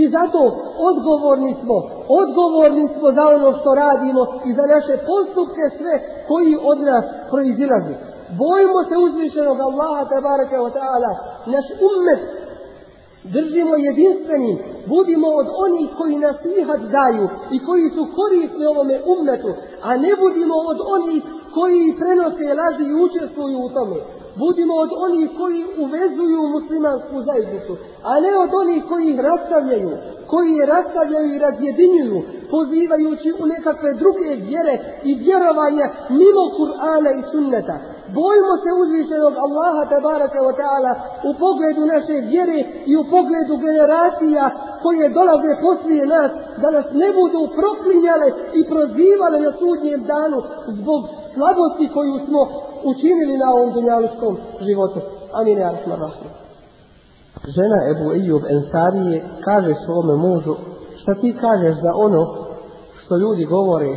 I zato odgovorni smo, odgovorni smo za ono što radimo i za naše postupke sve koji od nas proizilazi. Bojimo se uzvišenog Allaha tabaraka wa ta'ala, naš ummet držimo jedinstvenim, budimo od onih koji nasihat daju i koji su korisni ovome ummetu, a ne budimo od onih koji prenose laži i učestvuju u tome. Budimo od onih koji uvezuju muslimansku zajednicu, a ne od onih koji ih rastavljaju, koji je rastavljaju i razjedinjuju, pozivajući u nekakve druge vjere i vjerovanja mimo Kur'ana i sunneta. Bojimo se uzvišenog Allaha tabaraka wa ta'ala u pogledu naše vjere i u pogledu generacija koje dolaze poslije nas, da nas ne budu proklinjale i prozivale na sudnjem danu zbog slabosti koju smo učinili na ovom dunjaluškom životu. Amin ja rahman rahman. Žena Ebu Ejub Ensarije kaže svome mužu, šta ti kažeš za ono što ljudi govore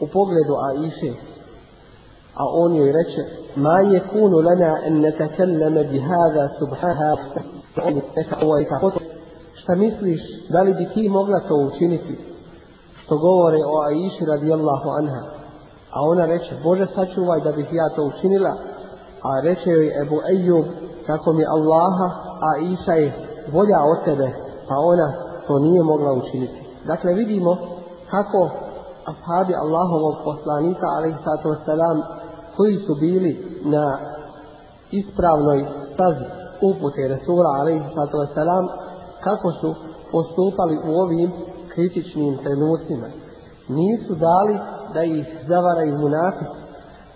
u pogledu Aiše? A on joj reče, ma je kunu lana en netakelleme bi hada subhaha Šta misliš, da li bi ti mogla to učiniti? Što govore o Aiši radijallahu anha. A ona reče, Bože sačuvaj da bih ja to učinila. A reče joj Ebu Ejub, kako mi Allaha, a Iša je volja od tebe, pa ona to nije mogla učiniti. Dakle, vidimo kako ashabi Allahovog poslanika, alaihissalatu koji su bili na ispravnoj stazi upute Resula, wassalam, kako su postupali u ovim kritičnim trenucima. Nisu dali da ih zavaraju munafici,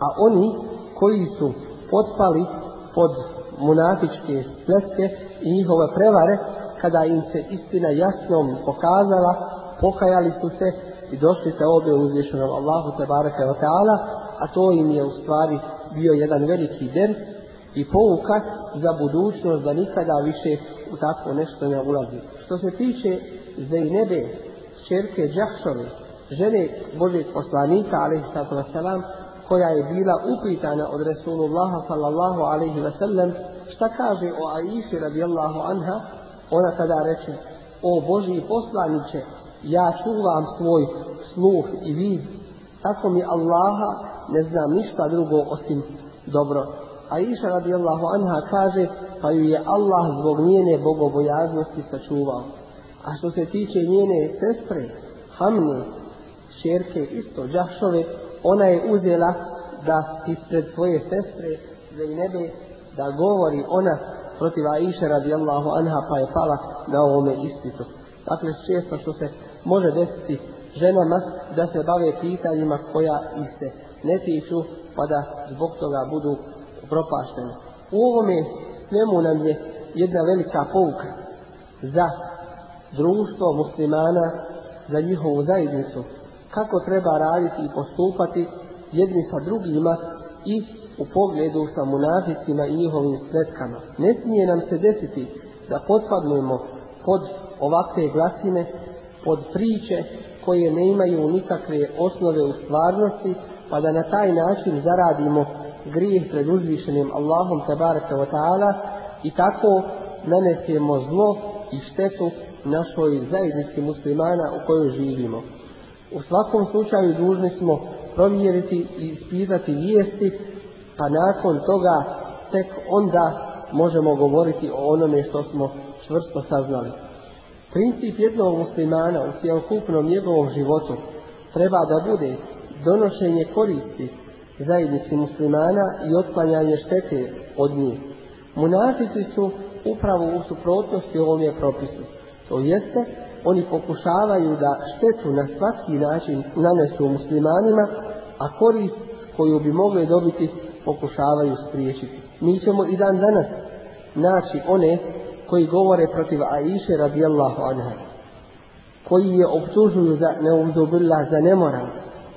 a oni koji su potpali pod munafičke spletke i njihove prevare, kada im se istina jasnom pokazala, pokajali su se i došli se ovdje uzvišenom Allahu te baraka wa ta'ala, a to im je u stvari bio jedan veliki ders i pouka za budućnost da nikada više u takvo nešto ne ulazi. Što se tiče Zejnebe, čerke Džahšove, žene Božeg poslanika, alaihi wasalam, koja je bila upitana od Resulullaha sallallahu alaihi wasallam, šta kaže o Aiši radijallahu anha, ona tada reče, o Božji poslaniće, ja čuvam svoj sluh i vid, tako mi Allaha ne znam ništa drugo osim dobro. Aisha radijallahu anha kaže, pa ju je Allah zbog njene bogobojaznosti sačuvao. A što se tiče njene sestre, Hamne, čerke isto Đahšove, ona je uzela da ispred svoje sestre Zeynebi da govori ona protiv Aisha radijallahu anha pa je pala na ovome ispitu. Dakle, često što se može desiti ženama da se bave pitanjima koja ih se ne tiču pa da zbog toga budu propaštene. U ovome svemu nam je jedna velika pouka za društvo muslimana, za njihovu zajednicu, kako treba raditi i postupati jedni sa drugima i u pogledu sa munaficima i njihovim svetkama. Ne smije nam se desiti da potpadnemo pod ovakve glasine, pod priče koje ne imaju nikakve osnove u stvarnosti, pa da na taj način zaradimo grijeh pred uzvišenim Allahom tabaraka wa ta'ala i tako nanesemo zlo i štetu našoj zajednici muslimana u kojoj živimo. U svakom slučaju dužni smo provjeriti i ispitati vijesti, pa nakon toga tek onda možemo govoriti o onome što smo čvrsto saznali. Princip jednog muslimana u cjelokupnom njegovom životu treba da bude donošenje koristi zajednici muslimana i otklanjanje štete od njih. Munafici su upravo u suprotnosti ovome propisu. To jeste, oni pokušavaju da štetu na svaki način nanesu muslimanima, a korist koju bi mogli dobiti pokušavaju spriječiti. Mi ćemo i dan danas naći one koji govore protiv Aiše radijallahu anha, koji je optužuju za neuzubila za nemoral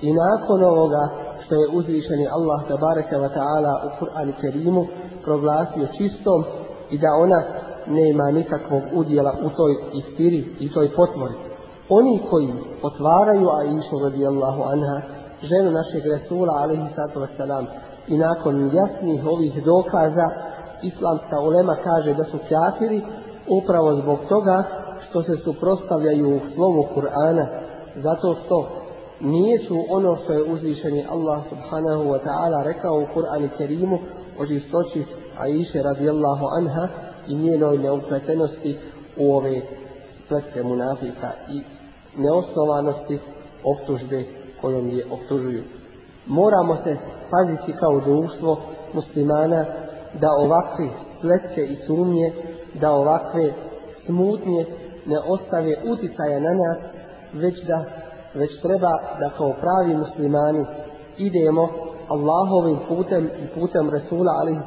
i nakon ovoga što je uzvišeni Allah tabaraka wa ta'ala u Kur'anu Kerimu proglasio čistom i da ona nema nikakvog udjela u toj iftiri i toj potvori. Oni koji otvaraju Aishu radijallahu anha, ženu našeg Resula alaihi wasalam, i nakon jasnih ovih dokaza, islamska ulema kaže da su kafiri upravo zbog toga što se suprostavljaju slovu Kur'ana, zato što nijeću ono što je uzvišeni Allah subhanahu wa ta'ala rekao u Kur'anu Kerimu o čistoći Aisha radijallahu anha i njenoj neupletenosti u ove spletke munafika i neosnovanosti optužbe kojom je optužuju. Moramo se paziti kao društvo muslimana da ovakve spletke i sumnje, da ovakve smutnje ne ostave uticaja na nas, već da već treba da kao pravi muslimani idemo Allahovim putem i putem Resula alaihi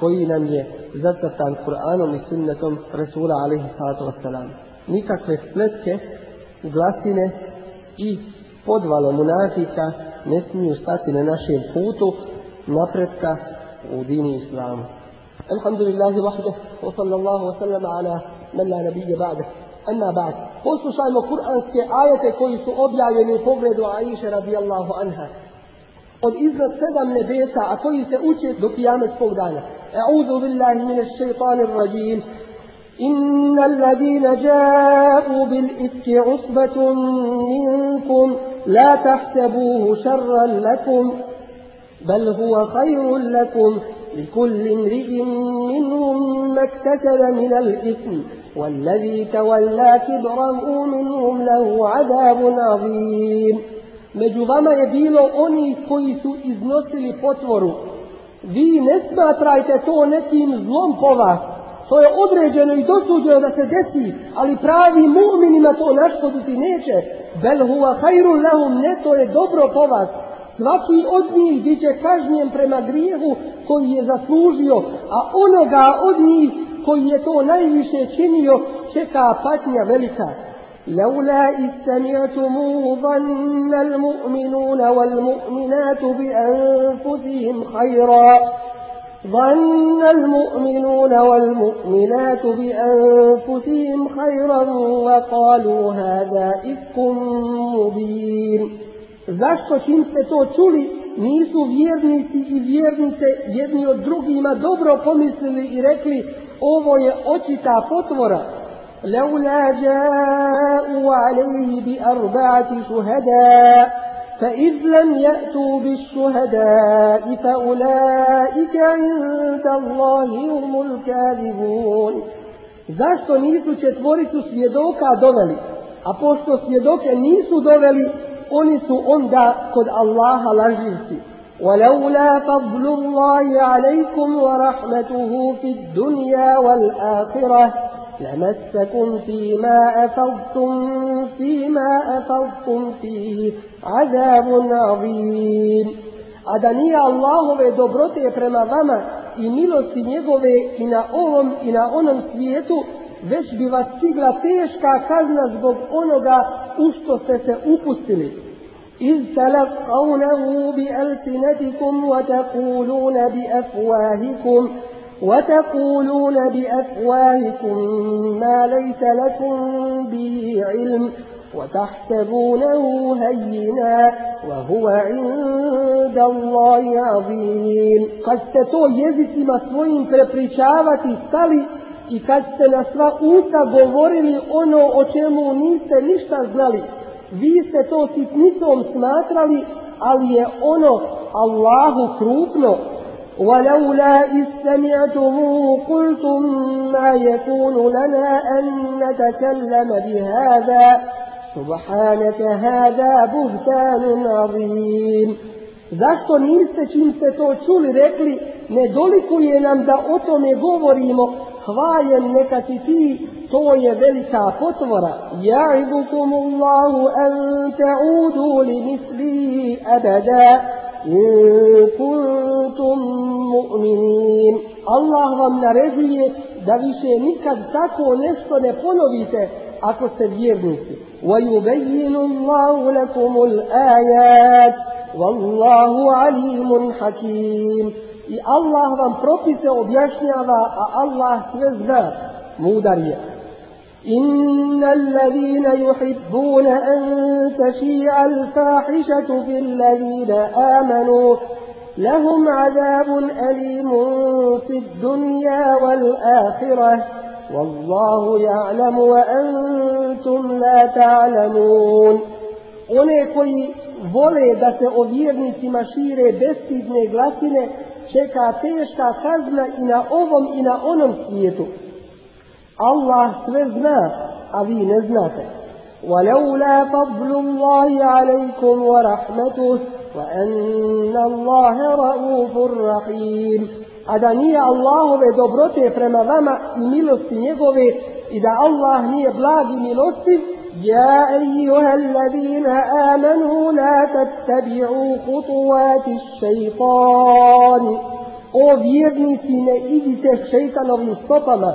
koji nam je zacrtan Kur'anom i sunnetom Resula alaihi wasalam. Nikakve spletke, glasine i podvale munafika ne smiju stati na našem putu napretka u dini islamu. Alhamdulillahi wahdah, wa sallallahu wa sallam ala man la nabije ba'dah. Amma ba'd. Poslušajmo kuranske ajete koji su objavljeni u pogledu Aisha radijallahu anha. Od iznad sedam nebesa, a koji se uče do kijametskog dana. A'udhu billahi min ash-shaytanir rajim. إن الذين جاءوا بالإفك عصبة منكم لا تحسبوه شرا لكم بل هو خير لكم لكل امرئ منهم ما اكتسب من الإثم والذي تولى كبره منهم له عذاب عظيم Među vama je bilo onih koji su iznosili potvoru. Vi ne smatrajte to nekim zlom po vas. To je određeno i dosuđeno da se desi, ali pravi mu'minima to naškoditi neće. Bel huwa hajrun lahum, ne to je dobro po vas. Svaki od njih bit će kažnjen prema grijehu koji je zaslužio, a onoga od njih koji je to najviše činio čeka patnja velika. لولا إذ سمعتموه ظن المؤمنون والمؤمنات بأنفسهم خيرا ظن المؤمنون والمؤمنات بأنفسهم خيرا وقالوا هذا إفك مبين Zašto čim ste to čuli nisu vjernici i vjernice jedni od drugima dobro pomislili i rekli ovo je očita potvora. لولا جاءوا عليه بأربعة شهداء فإذ لم يأتوا بالشهداء فأولئك عند الله هم الكاذبون Zašto nisu četvoricu svjedoka doveli? a pošto svjedoke nisu doveli, oni su onda kod Allaha lažljivci. ولولا فضل الله عليكم ورحمته في الدنيا والآخرة لمسكم فيما أفضتم فيما أفضتم فيه عذاب عظيم a da nije Allahove dobrote prema vama i milosti njegove i na ovom i na onom svijetu, već bi vas stigla teška kazna zbog onoga u što ste se upustili. إذ تلقونه بألسنتكم وتقولون بأفواهكم وتقولون بأفواهكم ما ليس لكم به علم وتحسبونه هينا وهو عند الله عظيم kad ste to jezicima svojim prepričavati stali i kad ste na sva usta govorili ono o čemu niste ništa znali vi ste to sitnicom smatrali, ali je ono Allahu krupno. ولولا إذ سمعتموه قلتم ما يكون لنا أن نتكلم بهذا سبحانك هذا بهتان عظيم Zašto niste čim ste to čuli rekli ne dolikuje nam da o tome govorimo hvaljen neka si ti to je velika potvora. Ja'ibukum Allahu an ta'udu li mislihi abada in kuntum mu'minin. Allah vam naređuje da više nikad tako nešto ne ponovite ako ste vjernici. وَيُبَيِّنُ اللَّهُ لَكُمُ الْآيَاتِ وَاللَّهُ عَلِيمٌ حَكِيمٌ I Allah vam propise objašnjava, a Allah sve zna, mudar je. إن الذين يحبون أن تشيع الفاحشة في الذين آمنوا لهم عذاب أليم في الدنيا والآخرة والله يعلم وأنتم لا تعلمون one koji vole da se o vjernicima šire bestidne glasine, čeka teška kazna i na ovom i na onom svijetu. Allah sve zna, a vi ne znate. ولولا فضل الله عليكم ورحمته وأن الله رؤوف رحيم a da nije Allahove dobrote prema vama i milosti njegove i da Allah nije blag i milostiv يا أيها الذين آمنوا لا تتبعوا خطوات الشيطان O vjernici ne idite šeitanovim stopama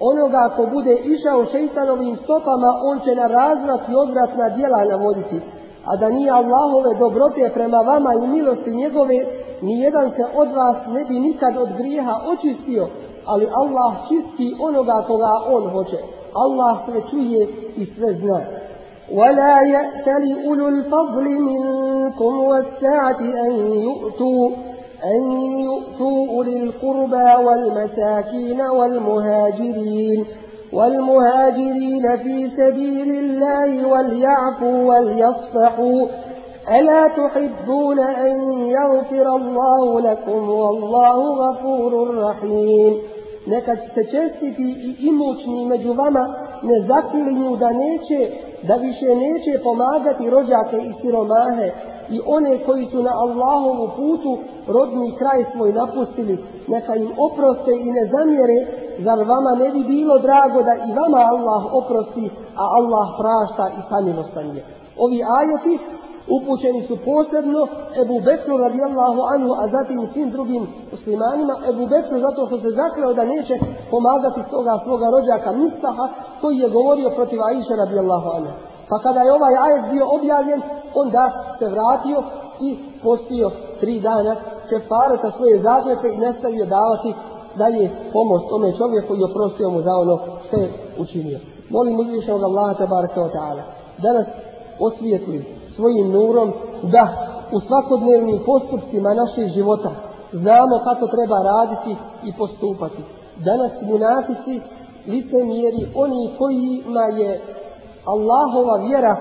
Onoga ko bude išao šeitanovim stopama, on će na razvrat i odvratna djela navoditi. A da nije Allahove dobrote prema vama i milosti njegove, nijedan se od vas ne bi nikad od grijeha očistio, ali Allah čisti onoga koga on hoće. Allah sve čuje i sve zna. ولا يأتل أولو الفضل منكم والسعة أن يؤتوا أن يؤتوا أولي القربى والمساكين والمهاجرين والمهاجرين في سبيل الله وليعفوا وليصفحوا. ألا تحبون أن يغفر الله لكم والله غفور رحيم. Neka se čestiti i imućni među vama ne zaklinju da neće, da više neće pomagati rođake i siromahe, i one koji su na Allahovu putu rodni kraj svoj napustili, neka im oproste i ne zamjere, zar vama ne bi bilo drago da i vama Allah oprosti, a Allah prašta i samilostan je. Ovi ajeti upućeni su posebno Ebu Bekru radijallahu anhu, a zatim svim drugim muslimanima. Ebu Bekru zato što se zakleo da neće pomagati toga svoga rođaka Mistaha koji je govorio protiv Aisha radijallahu anhu. Pa kada je ovaj ajet bio objavljen, onda se vratio i postio tri dana kefareta svoje zakljepe i nastavio davati dalje pomoć tome čovjeku i oprostio mu za ono što je učinio. Molim uzvišenog Allaha tabaraka wa ta'ala da nas osvijetli svojim nurom, da u svakodnevnim postupcima naših života znamo kako treba raditi i postupati. Danas munafici, licemjeri, oni kojima je Allahova vjera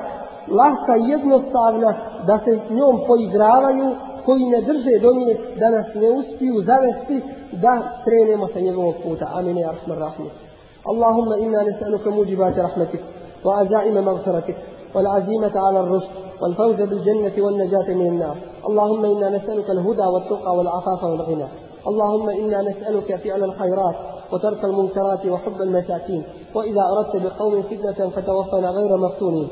lahka i jednostavna, da se njom poigravaju, koji ne drže do nje, da nas ne uspiju zavesti, da skrenemo sa njegovog puta. Amin. Ja rahman rahim. اللهم إنا نسألك موجبات رحمتك وعزائم مغفرتك والعزيمة على الرشد والفوز بالجنة والنجاة من النار اللهم إنا نسألك الهدى والتقى والعفاف والغنى اللهم إنا نسألك فعل الخيرات وترك المنكرات وحب المساكين وإذا أردت بقوم فتنة فتوفنا غير مفتونين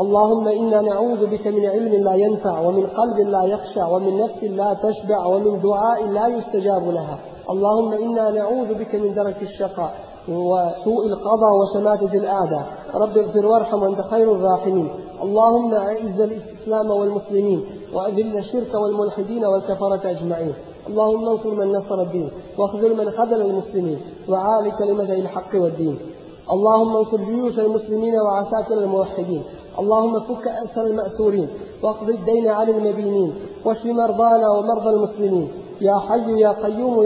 اللهم إنا نعوذ بك من علم لا ينفع ومن قلب لا يخشع ومن نفس لا تشبع ومن دعاء لا يستجاب لها. اللهم إنا نعوذ بك من درك الشقاء وسوء القضاء وشماتة الأعداء رب اغفر وارحم وأنت خير الراحمين. اللهم أعز الإسلام والمسلمين وأذل الشرك والملحدين والكفرة أجمعين. اللهم انصر من نصر الدين واخذل من خذل المسلمين وعال كلمة الحق والدين. اللهم انصر جيوش المسلمين وعساكر الموحدين. اللهم فك أسر المأسورين واقض الدين عن المدينين واشف مرضانا ومرضى المسلمين يا حي يا قيوم يا